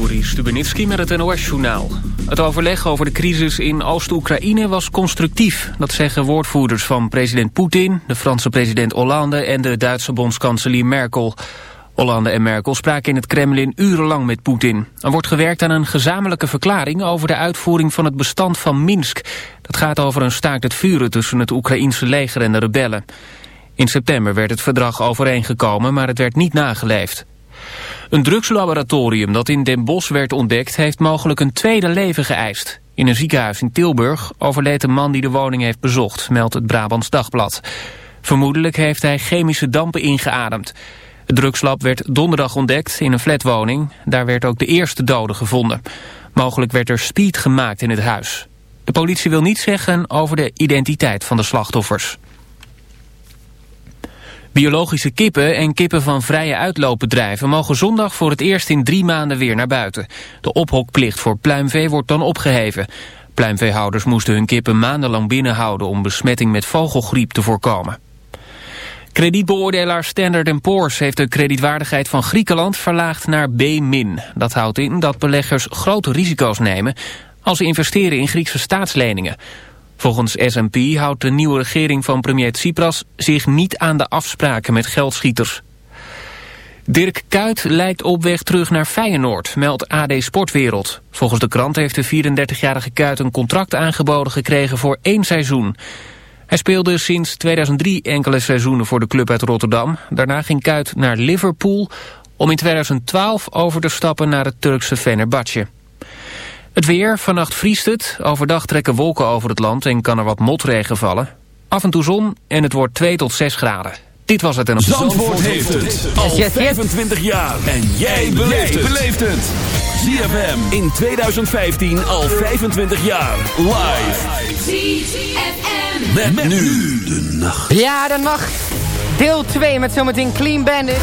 Juri Stubenitski met het NOS-journaal. Het overleg over de crisis in Oost-Oekraïne was constructief. Dat zeggen woordvoerders van president Poetin, de Franse president Hollande... en de Duitse bondskanselier Merkel. Hollande en Merkel spraken in het Kremlin urenlang met Poetin. Er wordt gewerkt aan een gezamenlijke verklaring... over de uitvoering van het bestand van Minsk. Dat gaat over een staakt het vuren tussen het Oekraïense leger en de rebellen. In september werd het verdrag overeengekomen, maar het werd niet nageleefd. Een drugslaboratorium dat in Den Bosch werd ontdekt... heeft mogelijk een tweede leven geëist. In een ziekenhuis in Tilburg overleed een man die de woning heeft bezocht... meldt het Brabants Dagblad. Vermoedelijk heeft hij chemische dampen ingeademd. Het drugslab werd donderdag ontdekt in een flatwoning. Daar werd ook de eerste dode gevonden. Mogelijk werd er speed gemaakt in het huis. De politie wil niets zeggen over de identiteit van de slachtoffers. Biologische kippen en kippen van vrije uitloopbedrijven mogen zondag voor het eerst in drie maanden weer naar buiten. De ophokplicht voor pluimvee wordt dan opgeheven. Pluimveehouders moesten hun kippen maandenlang binnenhouden om besmetting met vogelgriep te voorkomen. Kredietbeoordelaar Standard Poor's heeft de kredietwaardigheid van Griekenland verlaagd naar B-. Dat houdt in dat beleggers grote risico's nemen als ze investeren in Griekse staatsleningen. Volgens S&P houdt de nieuwe regering van premier Tsipras zich niet aan de afspraken met geldschieters. Dirk Kuyt lijkt op weg terug naar Feyenoord, meldt AD Sportwereld. Volgens de krant heeft de 34-jarige Kuyt een contract aangeboden gekregen voor één seizoen. Hij speelde sinds 2003 enkele seizoenen voor de club uit Rotterdam. Daarna ging Kuyt naar Liverpool om in 2012 over te stappen naar het Turkse Fenerbahce. Het weer, vannacht vriest het. Overdag trekken wolken over het land en kan er wat motregen vallen. Af en toe zon en het wordt 2 tot 6 graden. Dit was het en op Zandvoort, Zandvoort heeft het al 25 jaar. En jij beleeft het. ZFM in 2015 al 25 jaar. Live. ZFM. Met, nu de nacht. Ja, de nacht. Deel 2 met zometeen Clean Bandit. 106.9.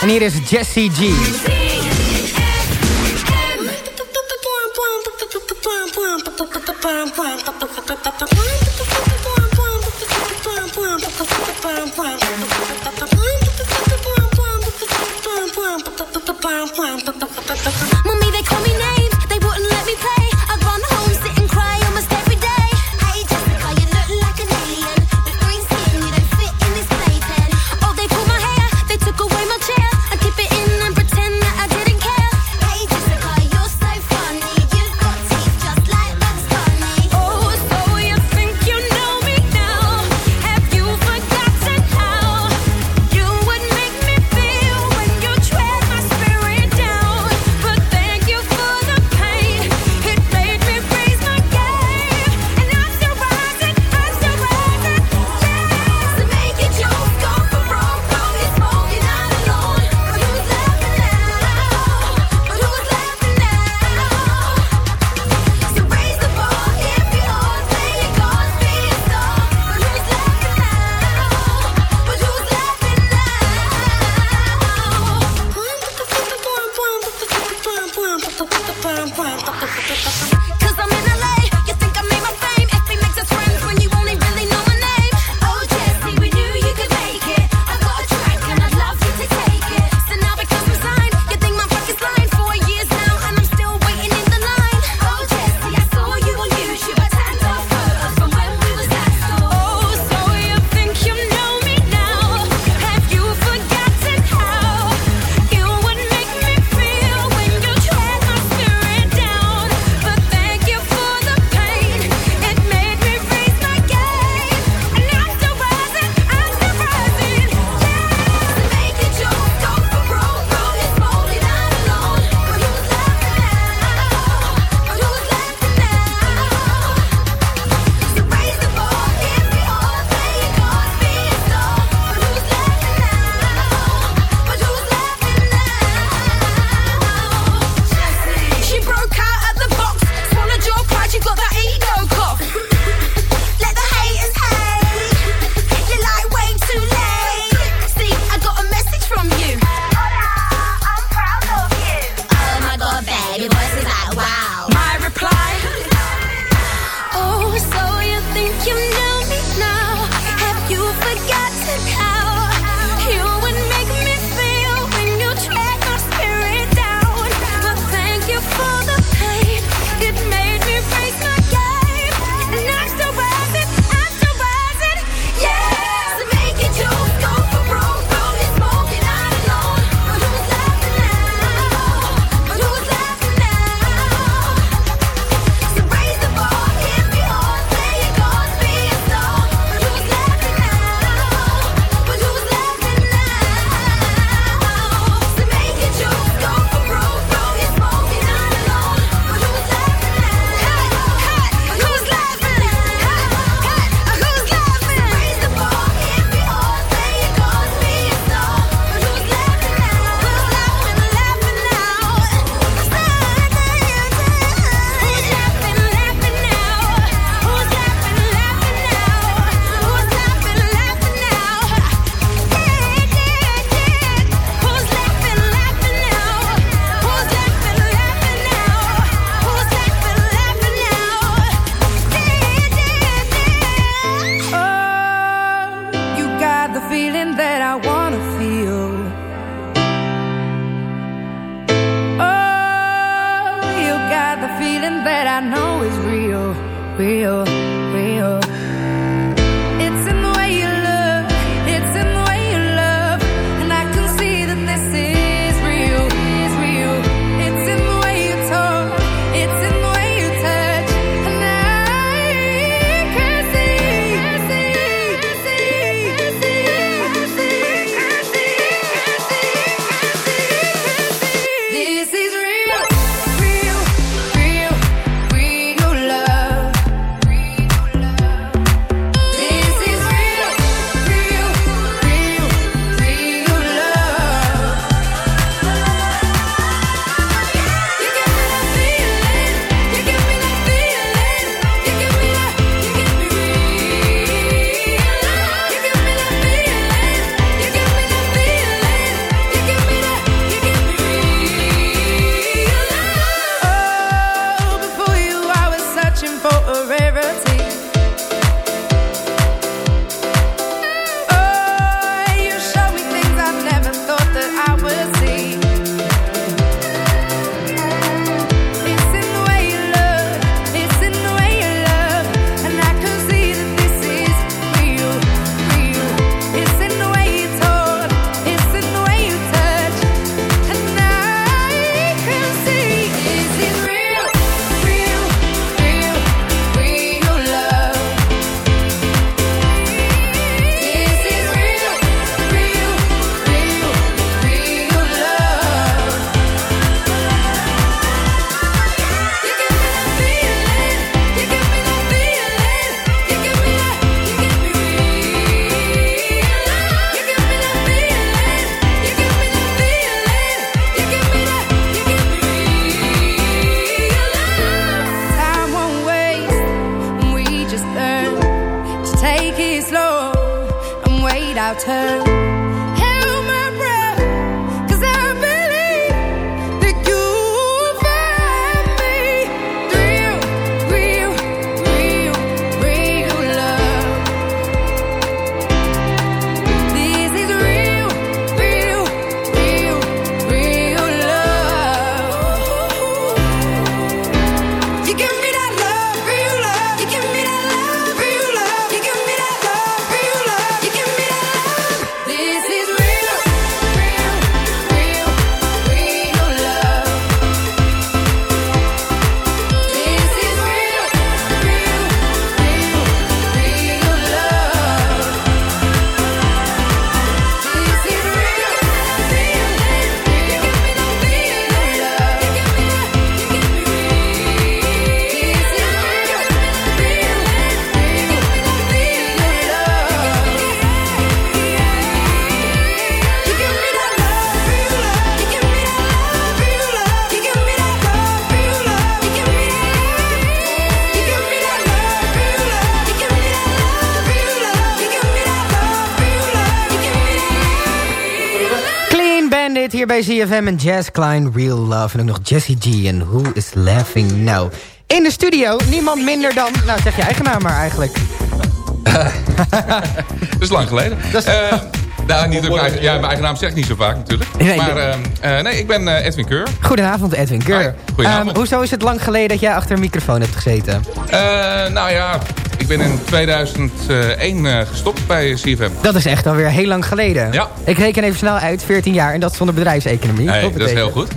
En hier is Jesse G. Mommy, they call me names. Hier bij ZFM en Jazz Klein, Real Love. En ook nog Jessie G en Who is Laughing Now. In de studio, niemand minder dan... Nou, zeg je eigen naam maar eigenlijk. dat is lang geleden. Dat is... Uh, nou, niet mijn eigen, ja, mijn eigen naam zeg ik niet zo vaak natuurlijk. Nee, maar uh, nee, ik ben uh, Edwin Keur. Goedenavond Edwin Keur. Goedenavond. Um, hoezo is het lang geleden dat jij achter een microfoon hebt gezeten? nou ja, ik ben in 2001 uh, gestopt bij CFM. Dat is echt alweer heel lang geleden. Ja. Ik reken even snel uit, 14 jaar. En dat zonder bedrijfseconomie. Nee, dat is heel goed.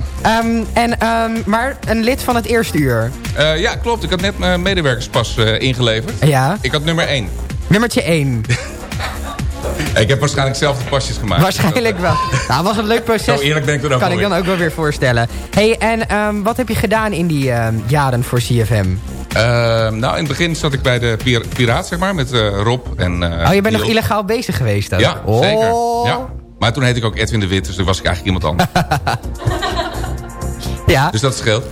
Um, en, um, maar een lid van het eerste uur. Ja, klopt. Ik had net mijn medewerkerspas ingeleverd. Ja. Ik had nummer 1. Nummertje 1. Ik heb waarschijnlijk zelf de pasjes gemaakt. Waarschijnlijk wel. Nou, was een leuk proces. Zo eerlijk ben ik er ook Kan ik dan ook wel weer voorstellen. hey, en um, wat heb je gedaan in die uh, jaren voor CFM? Uh, nou, in het begin zat ik bij de pir Piraat, zeg maar, met uh, Rob en... oh, je bent nog illegaal bezig geweest dan? Ja, oh. zeker. Ja. Maar toen heette ik ook Edwin de Wit, dus toen was ik eigenlijk iemand anders. ja. Dus dat scheelt.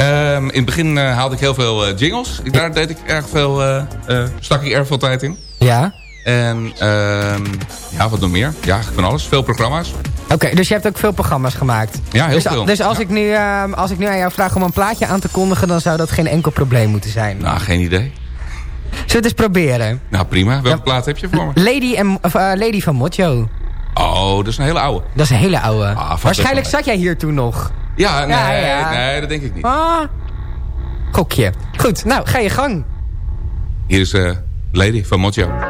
Um, in het begin uh, haalde ik heel veel jingles. Daar deed ik erg veel, stak ik erg veel tijd in. Ja. En um, ja, wat nog meer? Ja, van alles. Veel programma's. Oké, okay, dus je hebt ook veel programma's gemaakt. Ja, heel dus, veel. Dus als, ja. ik nu, uh, als ik nu aan jou vraag om een plaatje aan te kondigen... dan zou dat geen enkel probleem moeten zijn. Nou, geen idee. Zullen we het eens proberen? Nou, prima. Welke plaat heb je voor me? Lady, en, of, uh, Lady van Mojo. Oh, dat is een hele oude. Dat is een hele oude. Ah, Waarschijnlijk zat jij hier toen nog. Ja, nee, ja, ja. nee, dat denk ik niet. Ah. Gokje. Goed, nou, ga je gang. Hier is uh, Lady van Mojo.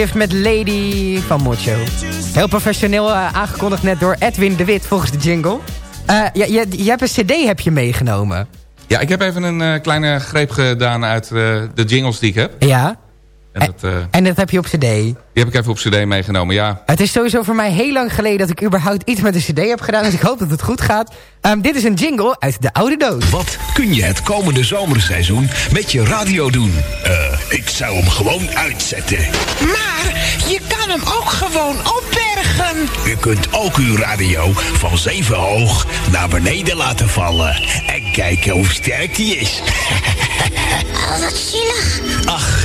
Nachtshift met Lady van Mocho. Heel professioneel uh, aangekondigd net door Edwin de Wit volgens de jingle. Uh, je, je, je, hebt een cd heb je meegenomen. Ja, ik heb even een uh, kleine greep gedaan uit de jingles die ik heb. Ja. En dat, en dat heb je op cd? Die heb ik even op cd meegenomen, ja. Het is sowieso voor mij heel lang geleden dat ik überhaupt iets met een cd heb gedaan. Dus ik hoop dat het goed gaat. Um, dit is een jingle uit de oude doos. Wat kun je het komende zomerseizoen met je radio doen? Uh, ik zou hem gewoon uitzetten. Maar je kan hem ook gewoon opbergen. U kunt ook uw radio van zeven hoog naar beneden laten vallen. En kijken hoe sterk die is. Oh, wat zielig. Ach,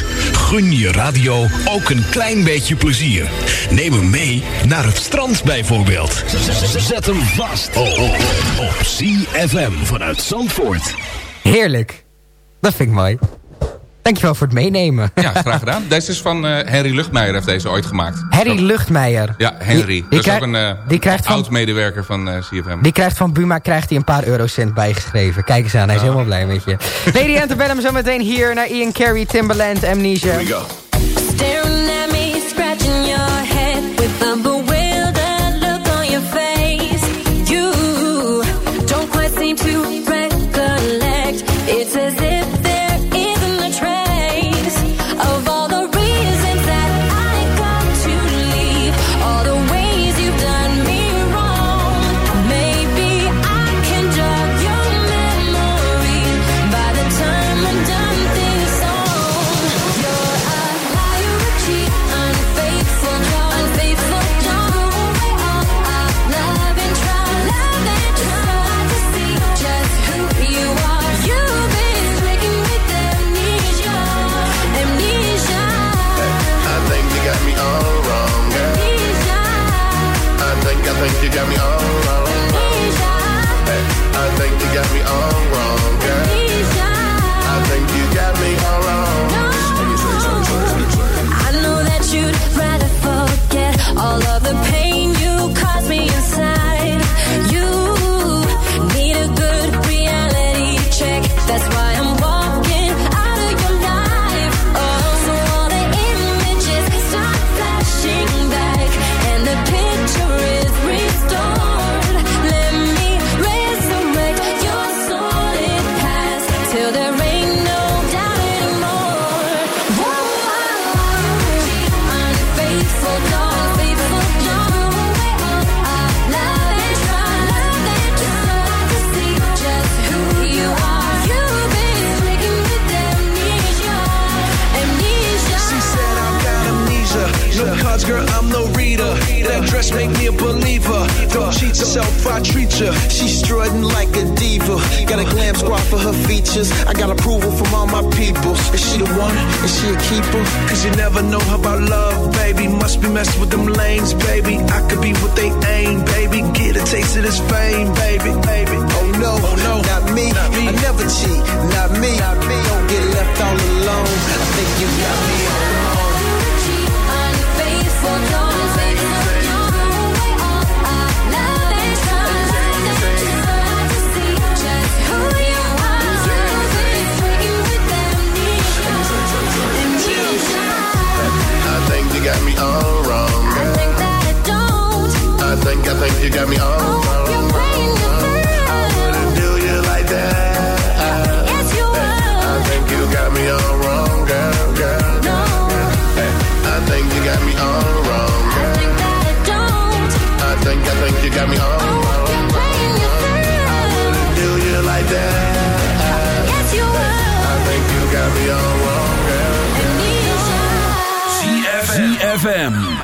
gun je radio ook een klein beetje plezier. Neem hem mee naar het strand bijvoorbeeld. Zet hem vast oh, oh, op CFM vanuit Zandvoort. Heerlijk. Dat vind ik mooi. Dankjewel voor het meenemen. Ja, graag gedaan. Deze is van uh, Henry Luchtmeijer, heeft deze ooit gemaakt. Henry Luchtmeijer? Ja, Henry. Die, die dat is ook een uh, die krijgt oud-medewerker van uh, CFM. Die krijgt van Buma krijgt hij een paar eurocent bijgeschreven. Kijk eens aan, hij is helemaal blij met je. Lady Antebellum zo meteen hier naar Ian Carey, Timbaland, Amnesia. Here we go. Staring at me, scratching your head with a I. She's strutting like a diva. Got a glam squad for her features. I got approval from all my peoples. Is she the one? Is she a keeper? Cause you never know about love, baby. Must be messing with them lanes, baby. I could be what they aim, baby. Get a taste of this fame, baby, baby. Oh no, oh no, not me. Not me. I never cheat, not me. Not me. Don't get left all alone. I think you got me on. Unfaithful, don't got me all wrong. I think that I don't. I think, I think you got me all oh, wrong.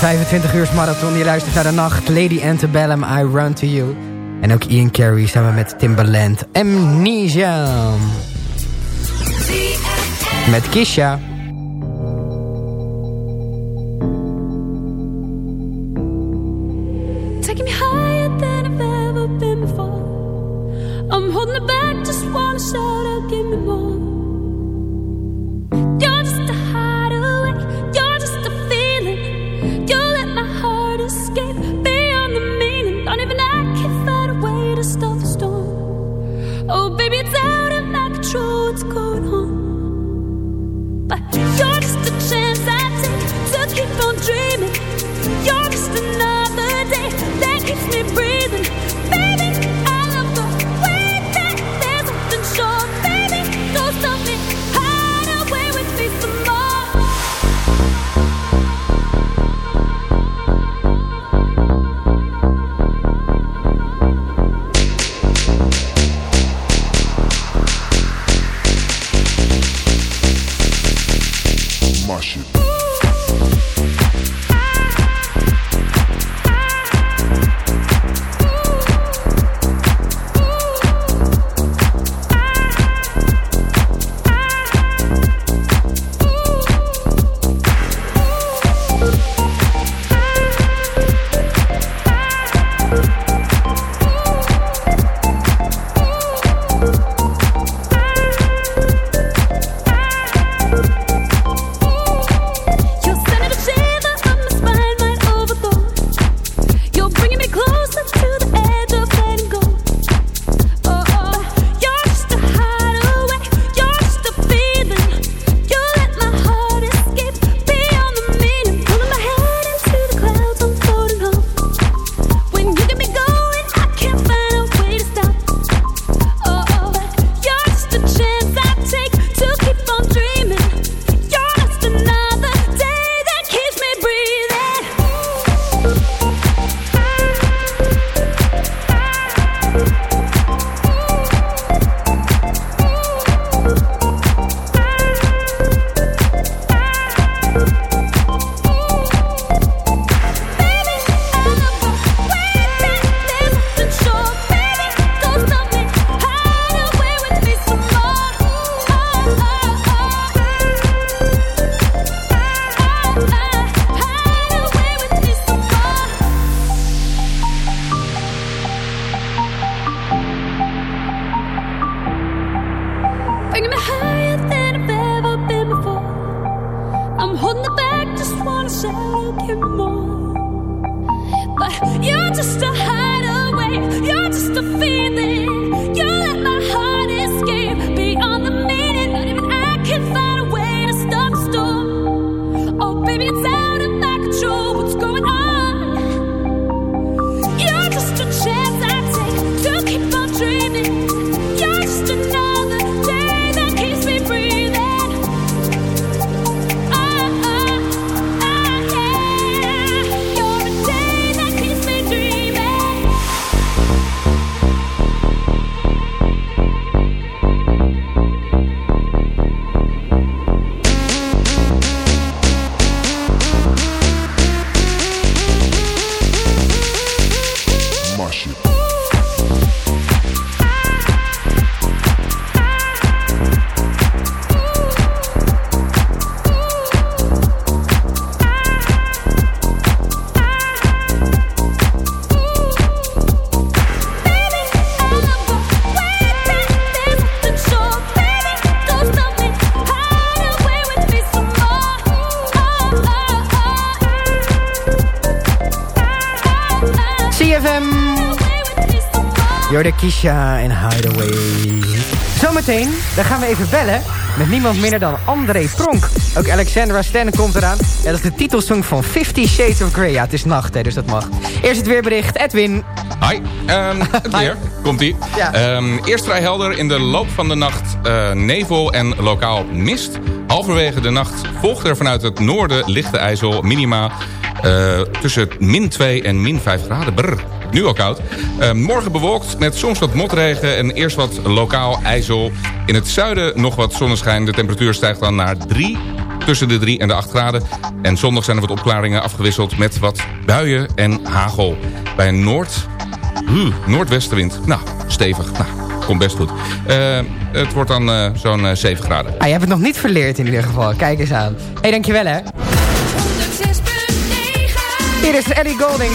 25 uur marathon. die luistert naar de nacht. Lady Antebellum, I Run To You. En ook Ian Carey samen met Timbaland. Amnesia. Met Kisha. Kisha en Hideaway. Zometeen, dan gaan we even bellen met niemand minder dan André Pronk. Ook Alexandra Stan komt eraan. Ja, dat is de titelsong van Fifty Shades of Grey. Ja, het is nacht, hè, dus dat mag. Eerst het weerbericht, Edwin. Hi, ehm, het weer. Komt-ie. Ja. Ehm, eerst vrij helder. In de loop van de nacht eh, nevel en lokaal mist. Halverwege de nacht volgt er vanuit het noorden lichte ijzel. Minima eh, tussen min 2 en min 5 graden. Brr, nu al koud. Eh, morgen bewolkt met soms wat motregen en eerst wat lokaal ijzel. In het zuiden nog wat zonneschijn. De temperatuur stijgt dan naar 3 tussen de 3 en de 8 graden. En zondag zijn er wat opklaringen afgewisseld met wat buien en hagel. Bij een noord, uh, noordwestenwind. Nou, stevig. Nou, komt best goed. Eh, het wordt dan eh, zo'n eh, 7 graden. Ah, je hebt het nog niet verleerd in ieder geval. Kijk eens aan. Hé, hey, dankjewel hè. 106.9 Hier is Ellie Golding.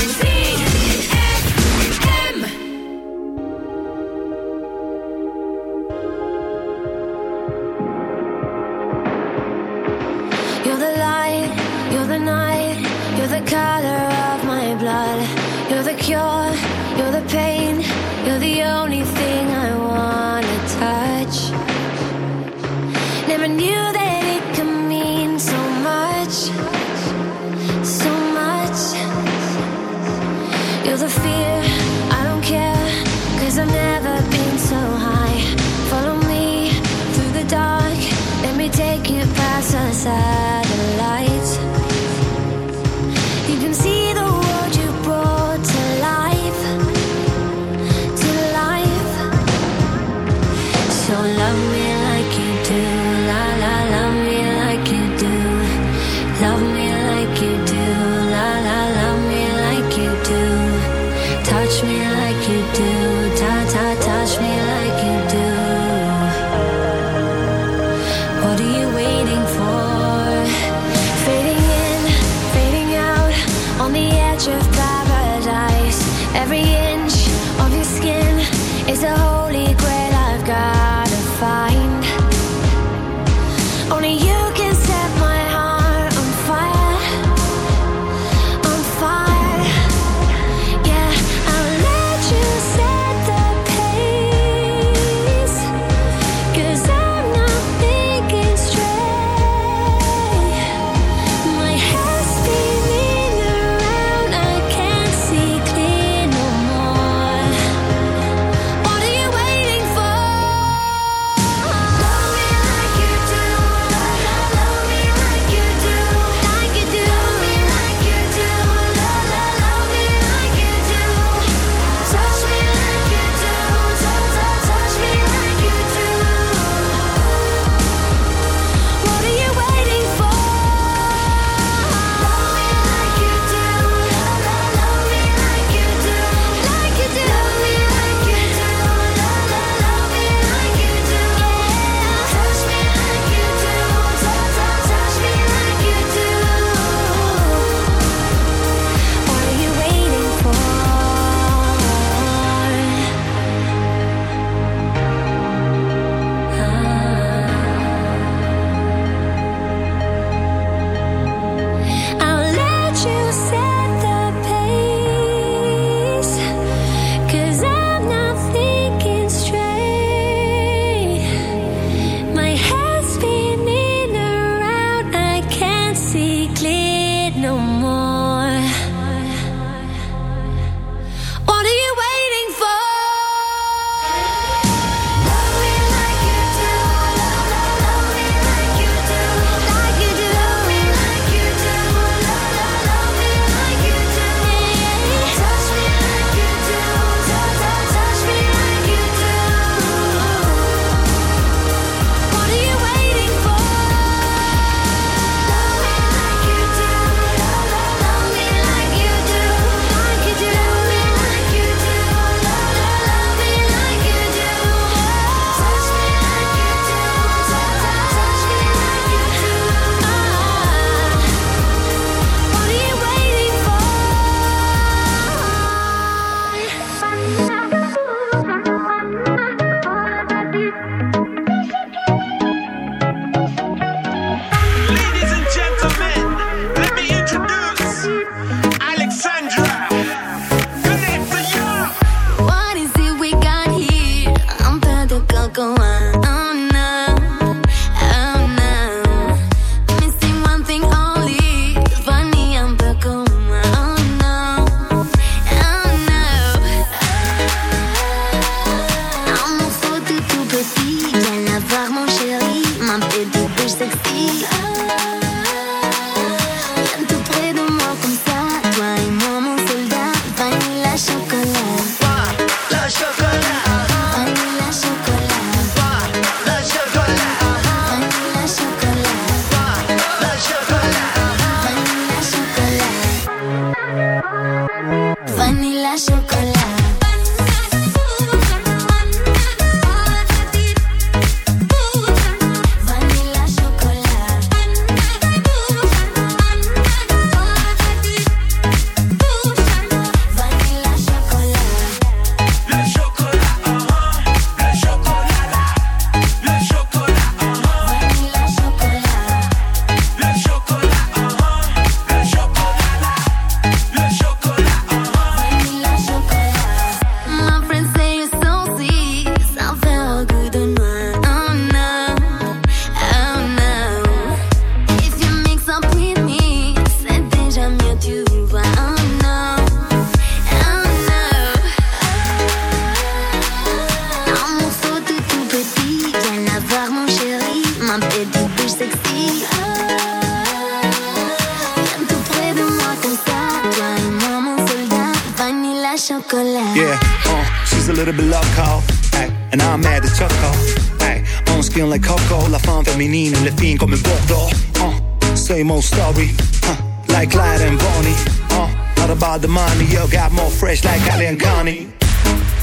Yeah, uh, she's a little bit loco, ay, and I'm mad at Choco. Ay, on skin like Coco, la femme féminine, le fin comme Bordeaux. Uh, same old story, huh, like Clyde and Bonnie. Uh, not about the money, yo, got more fresh like Ali and Connie.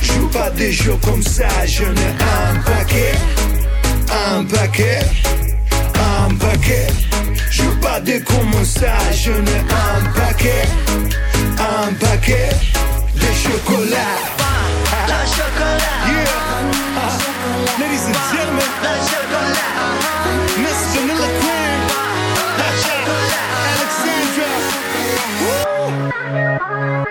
Joue pas des jeux comme ça, je n'ai un paquet, un paquet, un paquet. Joue pas des comme ça, je n'ai un paquet, un paquet de chocolat. La chocolat. Yeah. Uh, ladies and gentlemen. La chocolat. Miss Vanilla Queen. La chocolat. Alexandra. Vanilla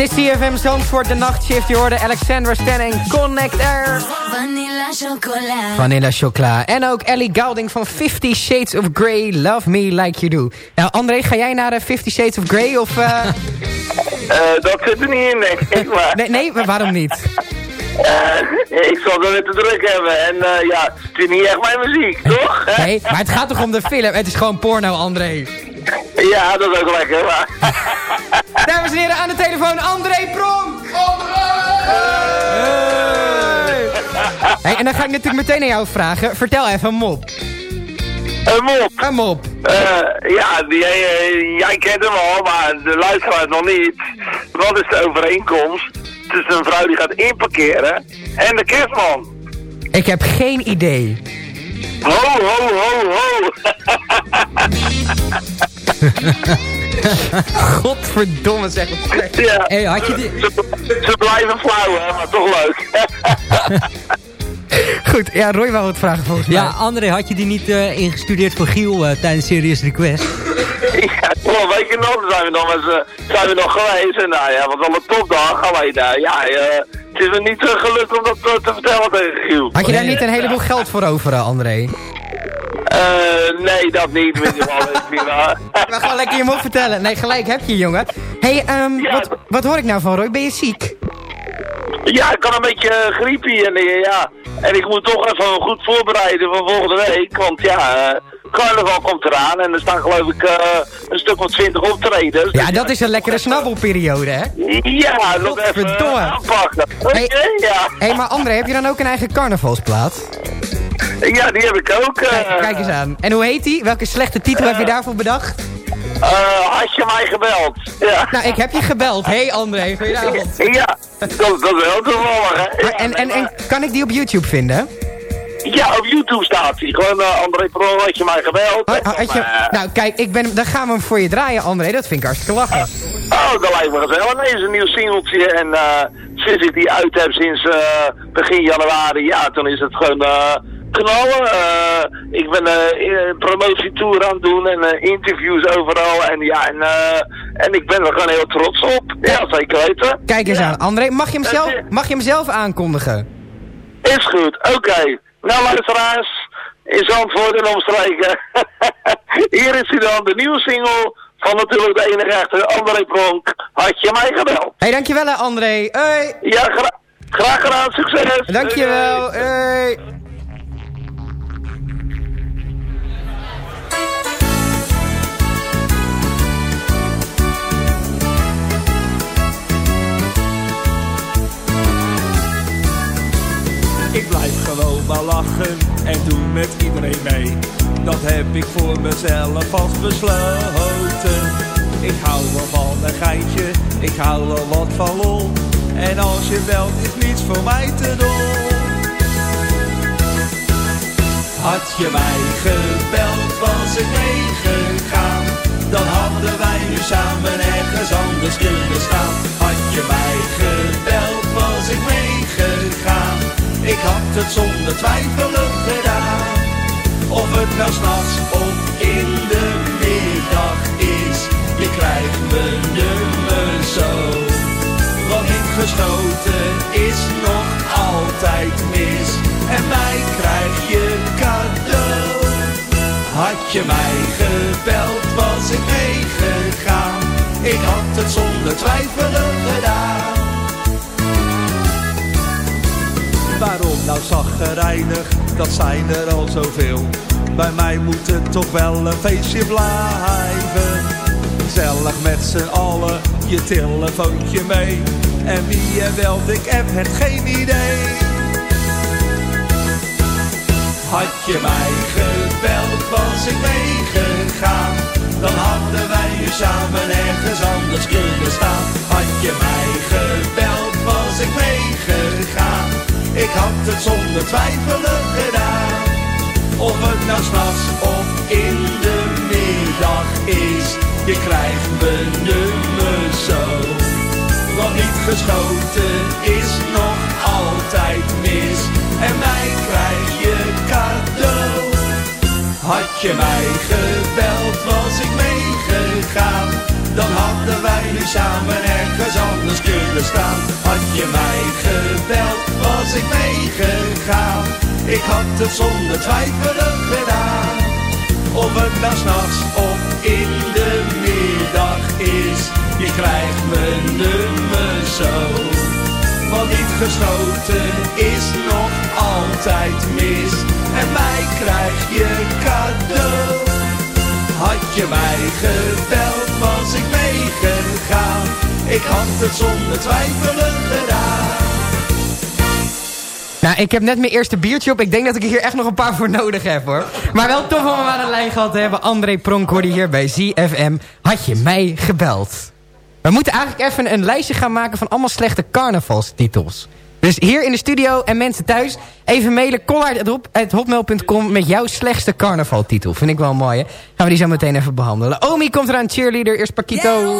Het is CFM Zandvoort, de nachtshift. Je hoorde Alexandra Stan en Connect Air. Vanilla chocolat. Vanilla Chocola. En ook Ellie Goulding van Fifty Shades of Grey. Love Me Like You Do. Nou, André, ga jij naar de Fifty Shades of Grey? Of, eh, dat zit er niet in, denk ik. Maar, nee, nee, maar waarom niet? eh, ik zal het weer te druk hebben. En eh, ja, het is niet echt mijn muziek, toch? Hè? Nee, maar het gaat toch om de film? Het is gewoon porno, André. Ja, dat is ook lekker. Maar... Dames en heren, aan de telefoon André Pronk! Hey, en dan ga ik natuurlijk meteen aan jou vragen. Vertel even een mop. Een mop? Een mop. Eh, ja, die, eh, jij kent hem al, maar de luisteraar nog niet. Wat is de overeenkomst tussen een vrouw die gaat inparkeren en de kerstman? Ik heb geen idee. Ho, ho, ho, ho. Godverdomme zeg. ja. Hey, had je die... Ze, ze blijven flauw, hè, maar toch leuk. Goed, ja, Roy wou wat vragen volgens mij. Ja, André, had je die niet eh, ingestudeerd voor Giel eh, tijdens Serious Request? ja, toch, weet je nog, zijn we nog, eens, eh, zijn we nog geweest. En nou ja, wat wel een topdag. Alleen, nou ja, eh, het is me niet gelukt om dat te vertellen tegen Giel. Had je daar niet een heleboel geld voor over, André? Eh, nee, dat niet. We gaan lekker je mop vertellen. Nee, gelijk heb je, jongen. hey, ehm, wat, wat hoor ik nou van Roy? Ben je ziek? Ja, ik kan een beetje uh, griepie en eh, ja. En ik moet toch even goed voorbereiden voor volgende week. Want ja, uh, carnaval komt eraan en er staan geloof ik uh, een stuk van 20 optredens. Ja, dat is een lekkere snabbelperiode, hè? Ja, nog even aanpakken. Hey, ja. hey, maar André, heb je dan ook een eigen carnavalsplaat? Ja, die heb ik ook. Kijk, kijk eens aan. En hoe heet die? Welke slechte titel heb je daarvoor bedacht? Uh, had je mij gebeld? Ja. Nou, ik heb je gebeld. hey André, goedenavond. Ja, dat, dat is wel toevallig, hè. En, en, en kan ik die op YouTube vinden? Ja, op YouTube staat hij. Gewoon uh, André Pro, had je mij gebeld. Had je, nou, kijk, ik ben, dan gaan we hem voor je draaien, André. Dat vind ik hartstikke lachen. Oh, dat lijkt me gezellig. Nee, is een nieuw singeltje. En sinds ik die uit heb, sinds begin januari, ja, toen is het gewoon knallen. Uh, ik ben uh, een promotietour aan het doen en uh, interviews overal. En ja, en, en ik ben er gewoon heel trots op. Ja, zeker weten. Kijk eens ja. aan. André, mag je, hem zelf, mag je hem zelf aankondigen? Is goed, oké. Okay. Nou, luisteraars, in Zandvoort en omstreken. Hier is hij dan, de nieuwe single van natuurlijk de enige echte André Pronk. Had je mij gebeld? Hé, hey, dankjewel André. Hoi. Ja, gra graag gedaan. Succes. Dankjewel. Hoi. Lachen en doe met iedereen mee. Dat heb ik voor mezelf vast besloten. Ik hou wel van een geitje, ik hou wel wat van lol. En als je belt is niets voor mij te doen. Had je mij gebeld, was ik meegegaan. Dan hadden wij nu samen ergens anders kunnen staan. Had je mij gebeld, was ik meegegaan. Ik had het zonder twijfelen gedaan. Of het nou s'nachts of in de middag is. Je krijg mijn nummer zo. Want niet geschoten is nog altijd mis. En mij krijg je cadeau. Had je mij gebeld, was ik meegegaan. Ik had het zonder twijfelen gedaan. Waarom nou zaggerijnig, dat zijn er al zoveel. Bij mij moet het toch wel een feestje blijven. Gezellig met z'n allen, je telefoontje mee. En wie je belt, ik heb het geen idee. Had je mij gebeld, was ik meegegaan. Dan hadden wij nu samen ergens anders kunnen staan. Had je mij gebeld, was ik meegegaan. Ik had het zonder twijfelen gedaan. Of het nou s'nachts of in de middag is. Je krijgt mijn nummer zo. Want niet geschoten is nog altijd mis. En mij krijg je cadeau. Had je mij gebeld, was ik meegegaan. Dan hadden wij nu samen ergens anders kunnen staan. Had je mij gebeld, was ik meegegaan. Ik had het zonder twijfelen gedaan. Of het nou s'nachts of in de middag is. Je krijgt mijn nummer zo. Want niet geschoten is nog altijd mis. En mij krijg je cadeau. Had je mij gebeld, was ik meegegaan. Ik had het zonder twijfelen gedaan. Nou, ik heb net mijn eerste biertje op. Ik denk dat ik hier echt nog een paar voor nodig heb, hoor. Maar wel tof om hem aan lijn gehad te hebben. André Pronk hier bij ZFM. Had je mij gebeld? We moeten eigenlijk even een lijstje gaan maken van allemaal slechte carnavalstitels. Dus hier in de studio en mensen thuis... even mailen collard.hotmail.com met jouw slechtste carnavaltitel. Vind ik wel mooi, hè? Gaan we die zo meteen even behandelen. Omi komt eraan, cheerleader. Eerst Paquito.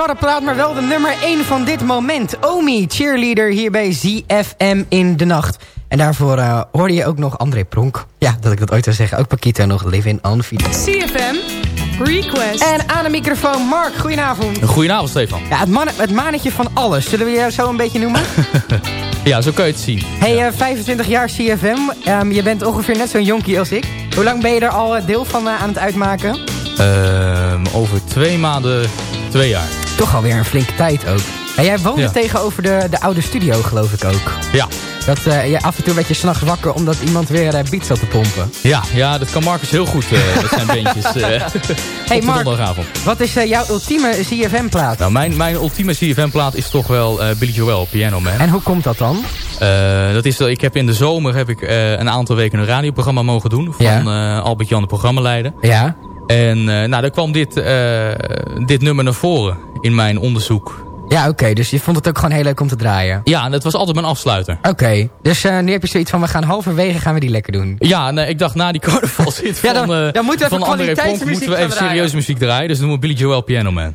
Bizarre plaat, maar wel de nummer 1 van dit moment. Omi, cheerleader hier bij ZFM in de nacht. En daarvoor uh, hoorde je ook nog André Pronk. Ja, dat ik dat ooit zou zeggen. Ook Paquita nog Living on Video. CFM Request. En aan de microfoon Mark, goedenavond. Goedenavond Stefan. Ja, het, man, het mannetje van alles. Zullen we je zo een beetje noemen? ja, zo kun je het zien. Hey, uh, 25 jaar CFM. Um, je bent ongeveer net zo'n jonkie als ik. Hoe lang ben je er al eh, deel van uh, aan het uitmaken? Um, over twee maanden, twee jaar. Toch alweer een flinke tijd ook. En jij woonde Ja. tegenover de, de oude studio, geloof ik ook. Ja. Dat uh, je af en toe werd je s'nachts wakker omdat iemand weer uh, beats zat te pompen. Ja, ja, dat kan Marcus heel goed uh, met zijn beentjes uh, hey, Mark, wat is jouw ultieme CFM-plaat? Nou, mijn, mijn ultieme CFM-plaat is toch wel Billy Joel, Piano Man. En hoe komt dat dan? Dat is, ik heb in de zomer heb ik, een aantal weken een radioprogramma mogen doen. Van ja. uh, Albert Jan, de programmaleider. Ja. En uh, nou, daar kwam dit, uh, dit nummer naar voren in mijn onderzoek. Ja, oké. Okay, dus je vond het ook gewoon heel leuk om te draaien? Ja, en dat was altijd mijn afsluiter. Oké. Okay, dus uh, nu heb je zoiets van, we gaan halverwege gaan we die lekker doen. Ja, nee, ik dacht na die carnaval zit van, ja, dan, dan moeten we van André Pronk moeten we even serieuze muziek draaien. Dus dan doen we Billy Joel Piano Man.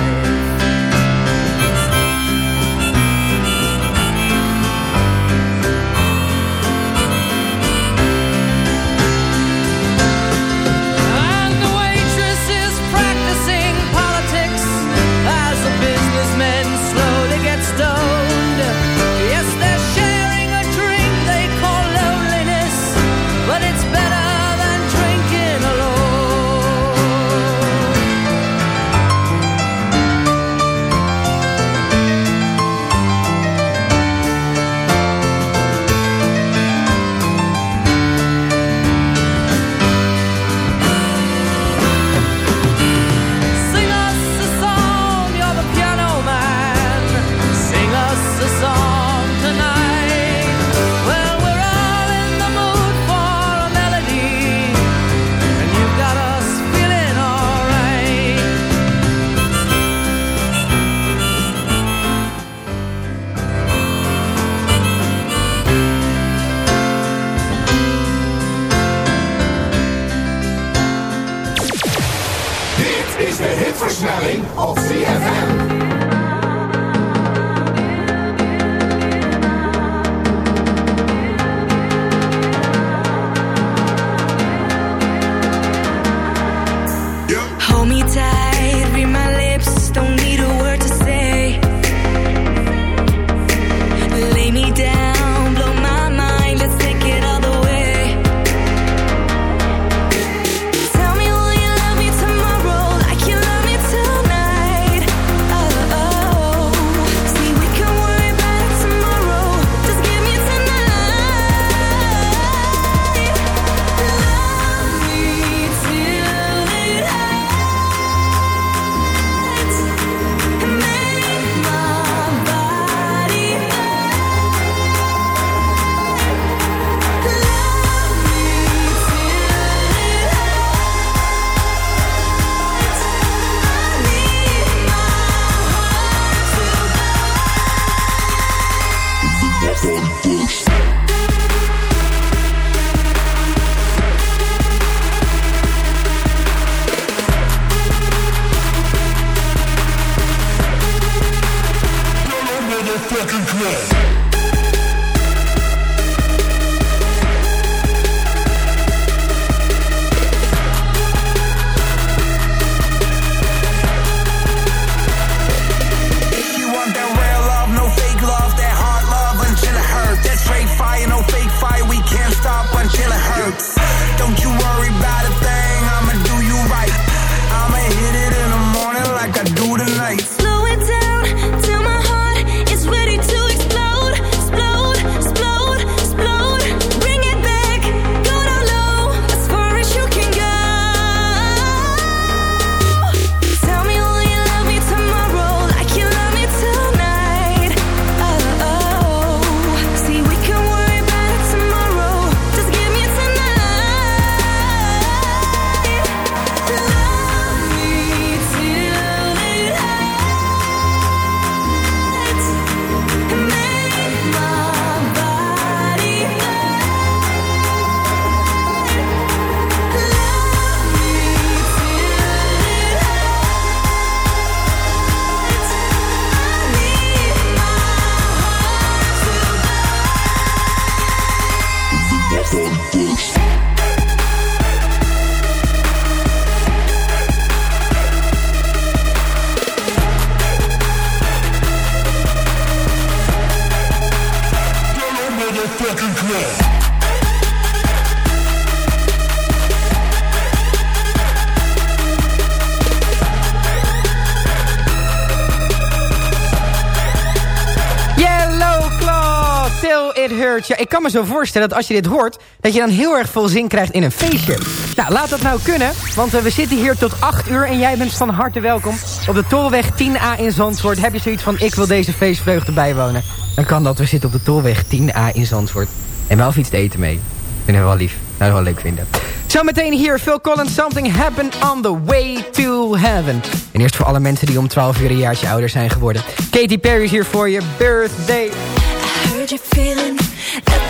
Kan me zo voorstellen dat als je dit hoort... dat je dan heel erg veel zin krijgt in een feestje. Nou, laat dat nou kunnen, want eh, we zitten hier tot 8 uur... en jij bent van harte welkom op de Tolweg 10A in Zandvoort. Heb je zoiets van, ik wil deze feestvreugde bijwonen... dan kan dat. We zitten op de Tolweg 10A in Zandvoort. En wel iets te eten mee. Vinden we wel lief. Nou, wel leuk vinden. Zometeen hier, Phil Collins, Something Happened on the Way to Heaven. En eerst voor alle mensen die om 12 uur een jaartje ouder zijn geworden. Katy Perry is hier voor je birthday. I heard you feeling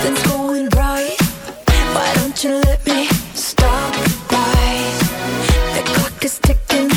nothing's going right. Why don't you let me stop by? The clock is ticking,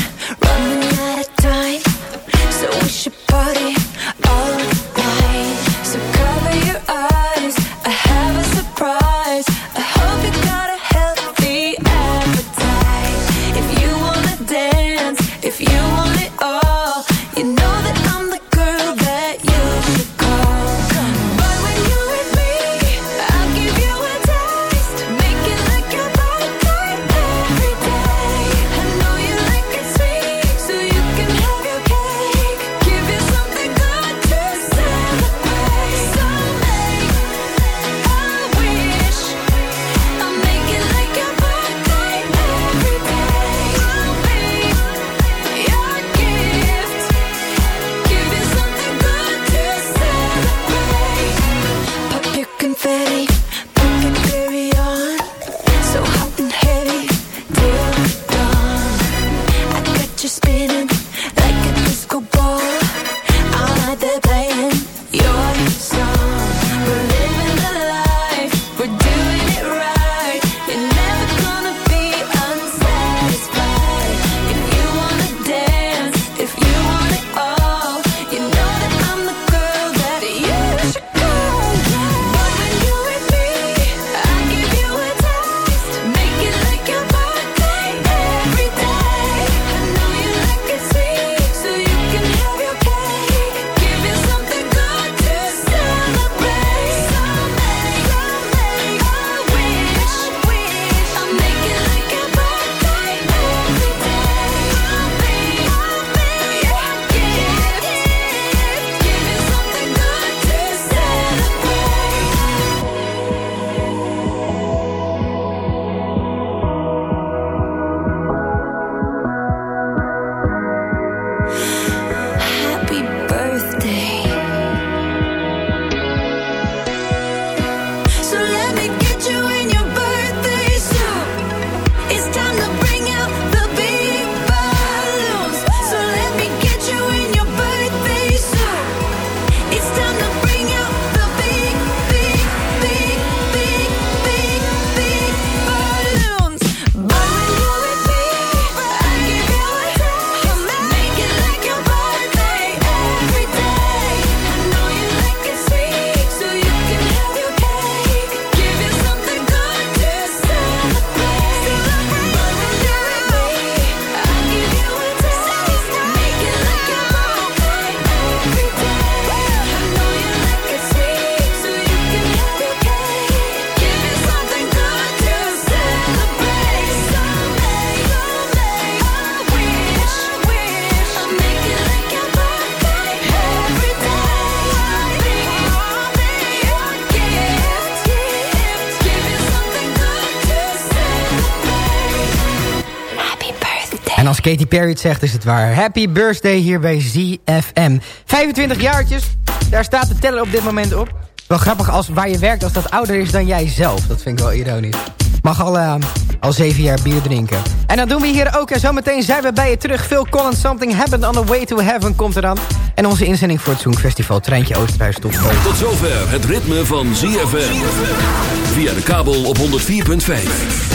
Katy Perry het zegt, is het waar. Happy birthday hier bij ZFM. 25 jaartjes, daar staat de teller op dit moment op. Wel grappig als waar je werkt als dat ouder is dan jij zelf. Dat vind ik wel ironisch. Mag al, uh, al zeven jaar bier drinken. En dat doen we hier ook. En zometeen zijn we bij je terug. Phil Collins, Something Happened on the Way to Heaven komt eraan. En onze inzending voor het Songfestival. Treintje Oosterhuis tot Tot zover het ritme van ZFM. Via de kabel op 104.5.